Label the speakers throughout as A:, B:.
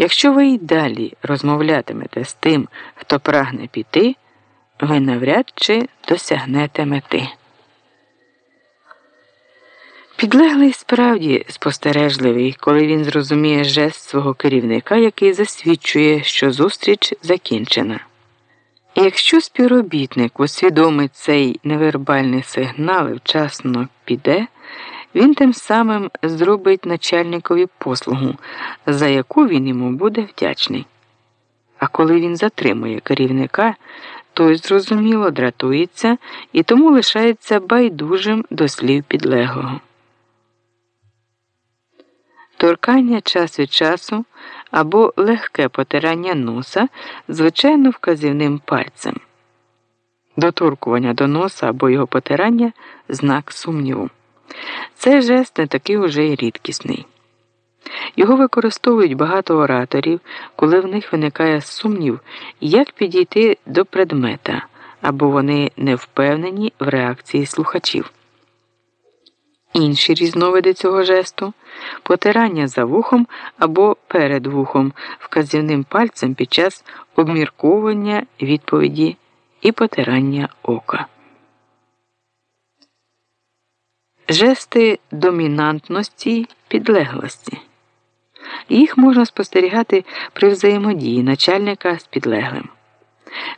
A: Якщо ви й далі розмовлятимете з тим, хто прагне піти, ви навряд чи досягнете мети. Підлеглий справді спостережливий, коли він зрозуміє жест свого керівника, який засвідчує, що зустріч закінчена. Якщо співробітник усвідомить цей невербальний сигнал і вчасно піде, він тим самим зробить начальникові послугу, за яку він йому буде вдячний. А коли він затримує керівника, той зрозуміло дратується і тому лишається байдужим до слів підлеглого. Торкання час від часу або легке потирання носа, звичайно вказівним пальцем. Доторкування до носа або його потирання знак сумніву. Цей жест не такий уже й рідкісний. Його використовують багато ораторів, коли в них виникає сумнів, як підійти до предмета, або вони не впевнені в реакції слухачів. Інші різновиди цього жесту потирання за вухом або перед вухом вказівним пальцем під час обмірковування відповіді і потирання ока. Жести домінантності підлеглості. Їх можна спостерігати при взаємодії начальника з підлеглим.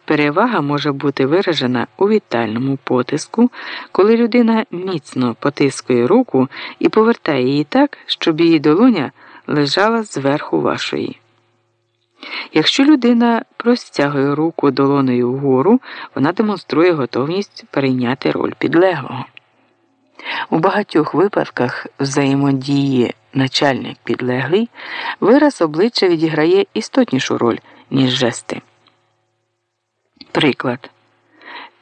A: Перевага може бути виражена у вітальному потиску, коли людина міцно потискує руку і повертає її так, щоб її долоня лежала зверху вашої. Якщо людина простягує руку долонею вгору, вона демонструє готовність перейняти роль підлеглого. У багатьох випадках взаємодії начальник підлеглий вираз обличчя відіграє істотнішу роль, ніж жести. Приклад.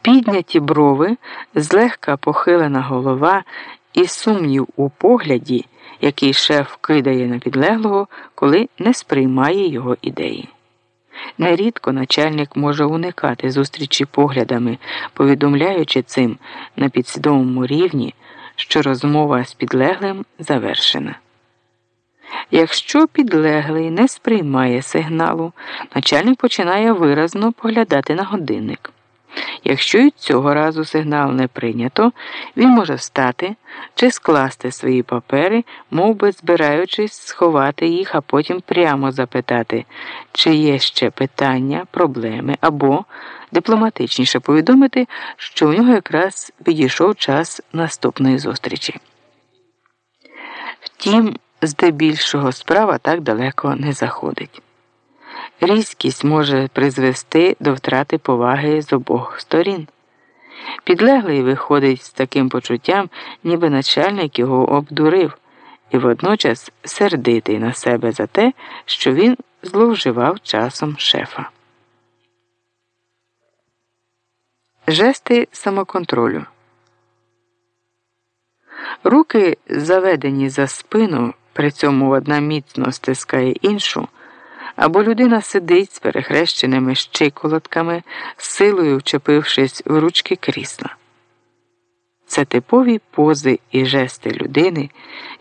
A: Підняті брови, злегка похилена голова і сумнів у погляді, який шеф кидає на підлеглого, коли не сприймає його ідеї. Нерідко начальник може уникати зустрічі поглядами, повідомляючи цим на підсвідомому рівні, що розмова з підлеглим завершена. Якщо підлеглий не сприймає сигналу, начальник починає виразно поглядати на годинник. Якщо й цього разу сигнал не прийнято, він може встати чи скласти свої папери, мов би збираючись сховати їх, а потім прямо запитати, чи є ще питання, проблеми, або дипломатичніше повідомити, що у нього якраз підійшов час наступної зустрічі. Втім, здебільшого справа так далеко не заходить. Різкість може призвести до втрати поваги з обох сторін. Підлеглий виходить з таким почуттям, ніби начальник його обдурив, і водночас сердитий на себе за те, що він зловживав часом шефа. Жести самоконтролю. Руки, заведені за спину, при цьому одна міцно стискає іншу, або людина сидить з перехрещеними щиколотками, силою вчепившись в ручки крісла. Це типові пози і жести людини,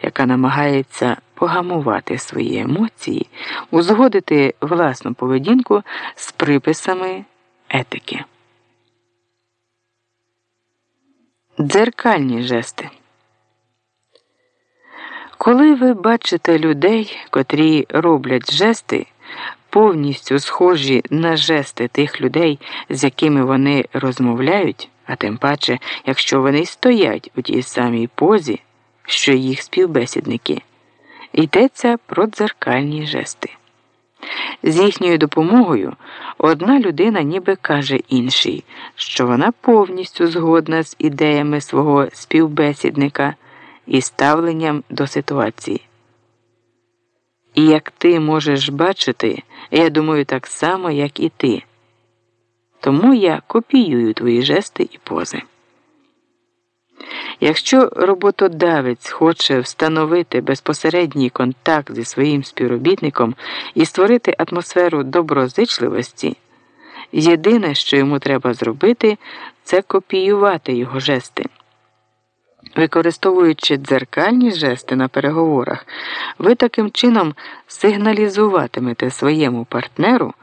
A: яка намагається погамувати свої емоції, узгодити власну поведінку з приписами етики. Дзеркальні жести. Коли ви бачите людей, котрі роблять жести, повністю схожі на жести тих людей, з якими вони розмовляють, а тим паче, якщо вони стоять у тій самій позі, що їх співбесідники, йдеться про дзеркальні жести. З їхньою допомогою одна людина ніби каже іншій, що вона повністю згодна з ідеями свого співбесідника і ставленням до ситуації. І як ти можеш бачити, я думаю так само, як і ти. Тому я копіюю твої жести і пози. Якщо роботодавець хоче встановити безпосередній контакт зі своїм співробітником і створити атмосферу доброзичливості, єдине, що йому треба зробити, це копіювати його жести. Використовуючи дзеркальні жести на переговорах, ви таким чином сигналізуватимете своєму партнеру.